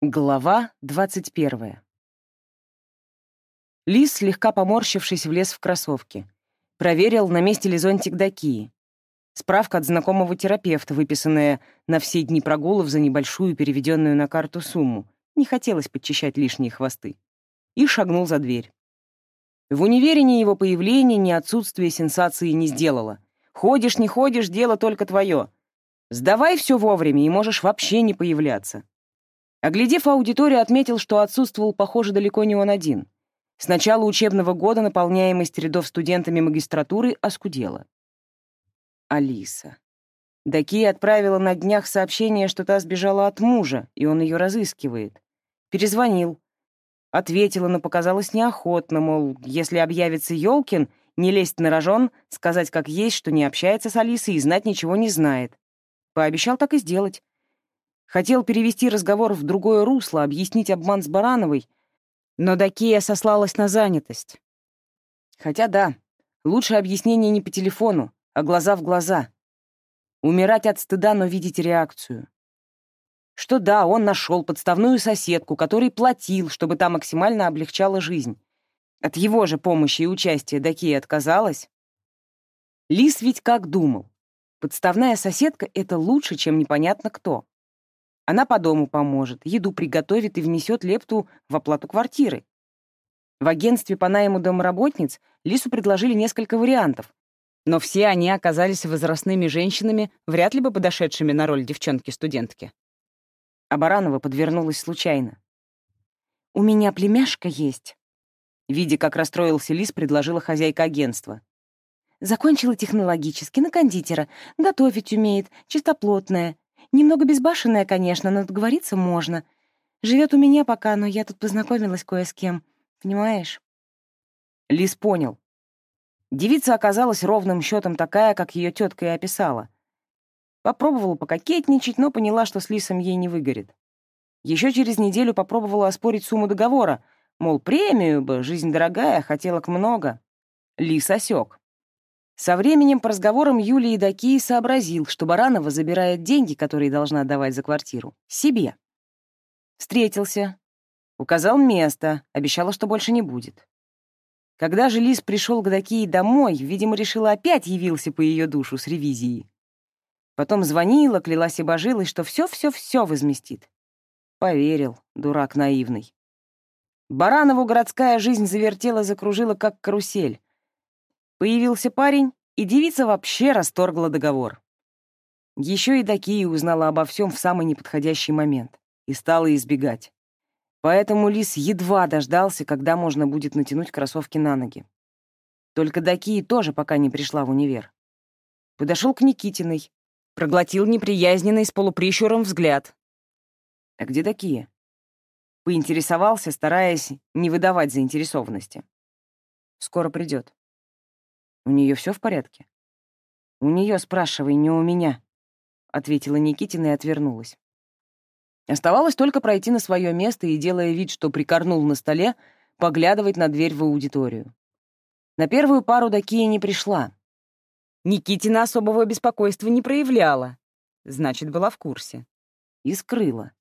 Глава двадцать первая. Лис, слегка поморщившись, влез в кроссовки. Проверил, на месте ли зонтик до Кии. Справка от знакомого терапевта, выписанная на все дни прогулов за небольшую, переведенную на карту сумму. Не хотелось подчищать лишние хвосты. И шагнул за дверь. В универе ни его появление, ни отсутствие сенсации не сделало. Ходишь, не ходишь, дело только твое. Сдавай все вовремя, и можешь вообще не появляться. Оглядев аудиторию, отметил, что отсутствовал, похоже, далеко не он один. С начала учебного года наполняемость рядов студентами магистратуры оскудела. Алиса. Даки отправила на днях сообщение, что та сбежала от мужа, и он ее разыскивает. Перезвонил. Ответила, но показалось неохотно, мол, если объявится Ёлкин, не лезть на рожон, сказать как есть, что не общается с Алисой и знать ничего не знает. Пообещал так и сделать. Хотел перевести разговор в другое русло, объяснить обман с Барановой, но Дакия сослалась на занятость. Хотя да, лучше объяснение не по телефону, а глаза в глаза. Умирать от стыда, но видеть реакцию. Что да, он нашел подставную соседку, которой платил, чтобы та максимально облегчала жизнь. От его же помощи и участия Дакия отказалась. Лис ведь как думал. Подставная соседка — это лучше, чем непонятно кто. Она по дому поможет, еду приготовит и внесет лепту в оплату квартиры. В агентстве по найму домработниц Лису предложили несколько вариантов, но все они оказались возрастными женщинами, вряд ли бы подошедшими на роль девчонки-студентки. А Баранова подвернулась случайно. «У меня племяшка есть», — видя, как расстроился Лис, предложила хозяйка агентства. «Закончила технологически, на кондитера, готовить умеет, чистоплотная, Немного безбашенная, конечно, но договориться можно. Живет у меня пока, но я тут познакомилась кое с кем. Понимаешь?» Лис понял. Девица оказалась ровным счетом такая, как ее тетка и описала. Попробовала пококетничать, но поняла, что с Лисом ей не выгорит. Еще через неделю попробовала оспорить сумму договора, мол, премию бы, жизнь дорогая, хотелок много. Лис осек. Со временем по разговорам Юлии Дакии сообразил, что Баранова забирает деньги, которые должна отдавать за квартиру, себе. Встретился, указал место, обещала, что больше не будет. Когда же Лис пришел к Дакии домой, видимо, решила опять явился по ее душу с ревизией. Потом звонила, клялась и божилась, что все-все-все возместит. Поверил, дурак наивный. Баранову городская жизнь завертела, закружила, как карусель. Появился парень, и девица вообще расторгла договор. Еще и Дакия узнала обо всем в самый неподходящий момент и стала избегать. Поэтому Лис едва дождался, когда можно будет натянуть кроссовки на ноги. Только Дакия тоже пока не пришла в универ. Подошел к Никитиной, проглотил неприязненный с полуприщуром взгляд. «А где Дакия?» Поинтересовался, стараясь не выдавать заинтересованности. «Скоро придет. У нее все в порядке? У нее, спрашивай, не у меня, ответила Никитина и отвернулась. Оставалось только пройти на свое место и, делая вид, что прикорнул на столе, поглядывать на дверь в аудиторию. На первую пару Дакия не пришла. Никитина особого беспокойства не проявляла. Значит, была в курсе. И скрыла.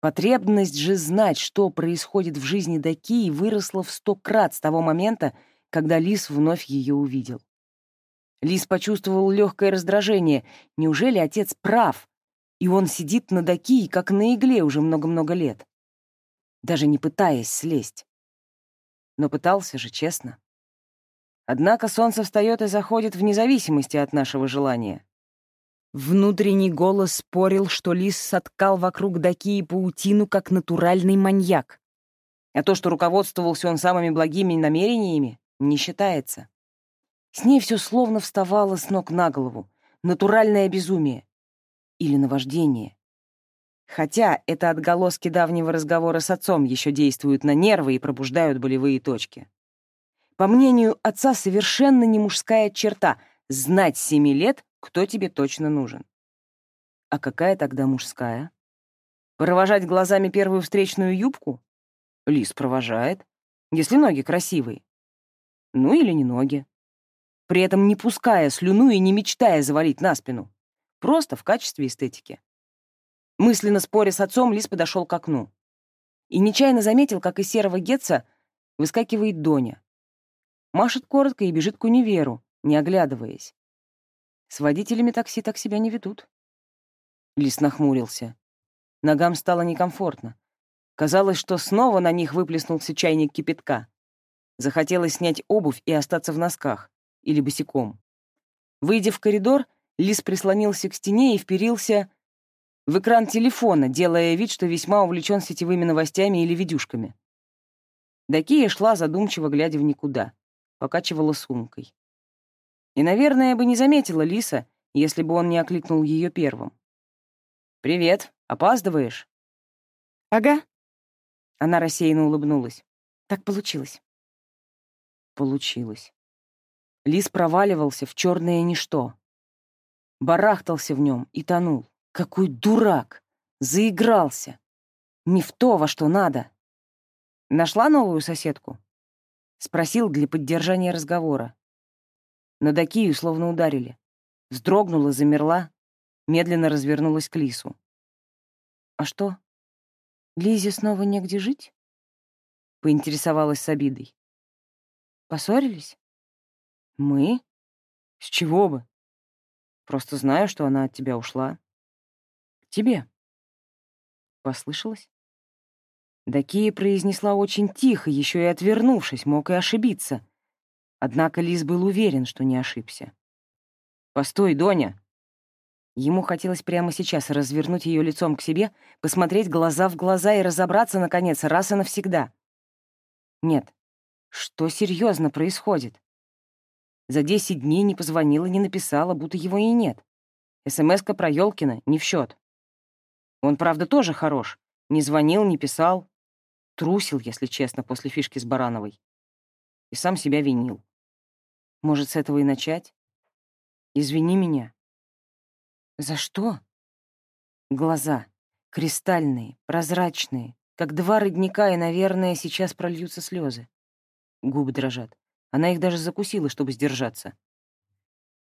Потребность же знать, что происходит в жизни Дакии, выросла в сто крат с того момента, когда Лис вновь ее увидел. Лис почувствовал легкое раздражение. Неужели отец прав? И он сидит на Дакии, как на игле уже много-много лет, даже не пытаясь слезть. Но пытался же, честно. Однако солнце встает и заходит вне зависимости от нашего желания. Внутренний голос спорил, что лис соткал вокруг Дакии паутину, как натуральный маньяк. А то, что руководствовался он самыми благими намерениями, не считается. С ней все словно вставало с ног на голову. Натуральное безумие. Или наваждение. Хотя это отголоски давнего разговора с отцом еще действуют на нервы и пробуждают болевые точки. По мнению отца, совершенно не мужская черта — знать с семи лет, кто тебе точно нужен. А какая тогда мужская? Провожать глазами первую встречную юбку? Лис провожает, если ноги красивые ну или не ноги. При этом не пуская слюну и не мечтая завалить на спину. Просто в качестве эстетики. Мысленно споря с отцом, Лис подошел к окну. И нечаянно заметил, как из серого Гетца выскакивает Доня. Машет коротко и бежит к универу, не оглядываясь. С водителями такси так себя не ведут. Лис нахмурился. Ногам стало некомфортно. Казалось, что снова на них выплеснулся чайник кипятка. Захотелось снять обувь и остаться в носках, или босиком. Выйдя в коридор, Лис прислонился к стене и вперился в экран телефона, делая вид, что весьма увлечен сетевыми новостями или видюшками. Дакия шла, задумчиво глядя в никуда, покачивала сумкой. И, наверное, бы не заметила Лиса, если бы он не окликнул ее первым. «Привет, опаздываешь?» «Ага». Она рассеянно улыбнулась. «Так получилось». Получилось. Лис проваливался в черное ничто. Барахтался в нем и тонул. Какой дурак! Заигрался! Не в то, во что надо. Нашла новую соседку? Спросил для поддержания разговора. На Дакию словно ударили. Вздрогнула, замерла, медленно развернулась к Лису. «А что, Лизе снова негде жить?» Поинтересовалась с обидой. «Поссорились?» «Мы? С чего бы? Просто знаю, что она от тебя ушла. Тебе. Послышалось? Дакия произнесла очень тихо, еще и отвернувшись, мог и ошибиться. Однако Лис был уверен, что не ошибся. «Постой, Доня!» Ему хотелось прямо сейчас развернуть ее лицом к себе, посмотреть глаза в глаза и разобраться, наконец, раз и навсегда. Нет, что серьезно происходит? За десять дней не позвонила, не написала, будто его и нет. СМС-ка про Ёлкина не в счет. Он, правда, тоже хорош. Не звонил, не писал. Трусил, если честно, после фишки с Барановой. И сам себя винил. Может, с этого и начать? Извини меня. За что? Глаза. Кристальные, прозрачные, как два родника, и, наверное, сейчас прольются слезы. Губы дрожат. Она их даже закусила, чтобы сдержаться.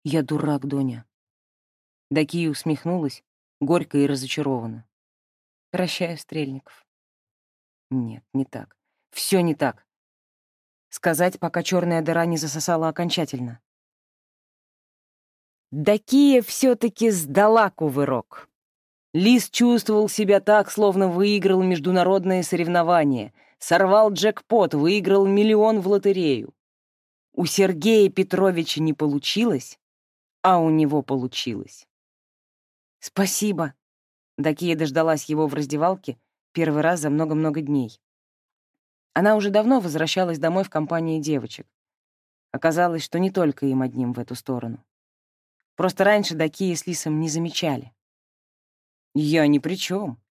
«Я дурак, Доня». Дакия усмехнулась, горько и разочарованно. «Прощаю, Стрельников». Нет, не так. Все не так. Сказать, пока черная дыра не засосала окончательно. Дакия все-таки сдала кувырок. Лис чувствовал себя так, словно выиграл международное соревнование, сорвал джекпот, выиграл миллион в лотерею. У Сергея Петровича не получилось, а у него получилось. «Спасибо!» Дакия дождалась его в раздевалке первый раз за много-много дней. Она уже давно возвращалась домой в компании девочек. Оказалось, что не только им одним в эту сторону. Просто раньше Дакия с Лисом не замечали. «Я ни при чем.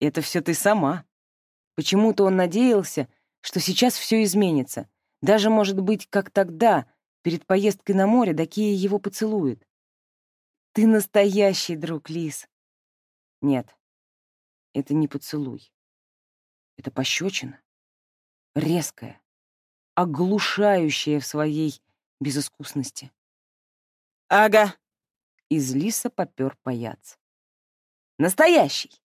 Это все ты сама». Почему-то он надеялся, что сейчас все изменится. Даже, может быть, как тогда, перед поездкой на море, Дакия его поцелует. Ты настоящий друг, Лис. Нет, это не поцелуй. Это пощечина. Резкая, оглушающая в своей безыскусности. Ага. Из Лиса попер паяц. Настоящий.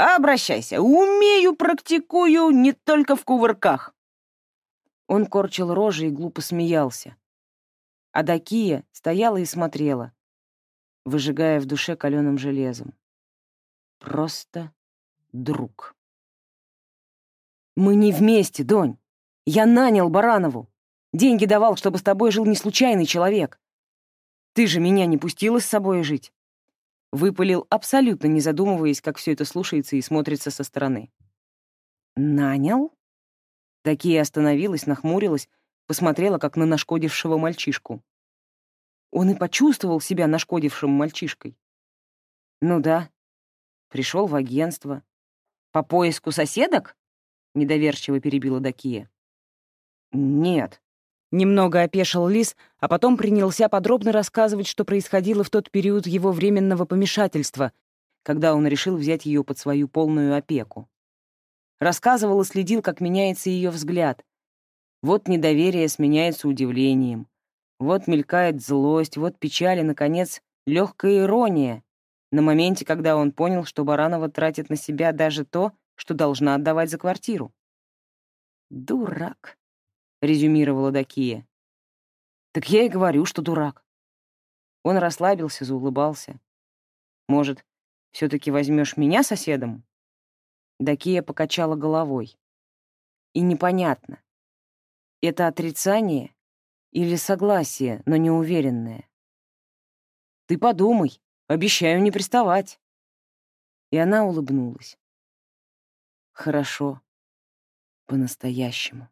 Обращайся. Умею, практикую, не только в кувырках. Он корчил рожи и глупо смеялся. А Дакия стояла и смотрела, выжигая в душе каленым железом. Просто друг. «Мы не вместе, Донь. Я нанял Баранову. Деньги давал, чтобы с тобой жил не случайный человек. Ты же меня не пустила с собой жить». Выпалил, абсолютно не задумываясь, как все это слушается и смотрится со стороны. «Нанял?» Такие остановилась, нахмурилась, посмотрела, как на нашкодившего мальчишку. Он и почувствовал себя нашкодившим мальчишкой. Ну да, пришел в агентство. По поиску соседок? Недоверчиво перебила Дакия. Нет. Немного опешил Лис, а потом принялся подробно рассказывать, что происходило в тот период его временного помешательства, когда он решил взять ее под свою полную опеку. Рассказывал и следил, как меняется ее взгляд. Вот недоверие сменяется удивлением. Вот мелькает злость, вот печаль и, наконец, легкая ирония. На моменте, когда он понял, что Баранова тратит на себя даже то, что должна отдавать за квартиру. «Дурак», — резюмировала Дакия. «Так я и говорю, что дурак». Он расслабился, заулыбался. «Может, все таки возьмешь меня соседом?» Дакия покачала головой. И непонятно, это отрицание или согласие, но неуверенное. «Ты подумай, обещаю не приставать». И она улыбнулась. «Хорошо, по-настоящему».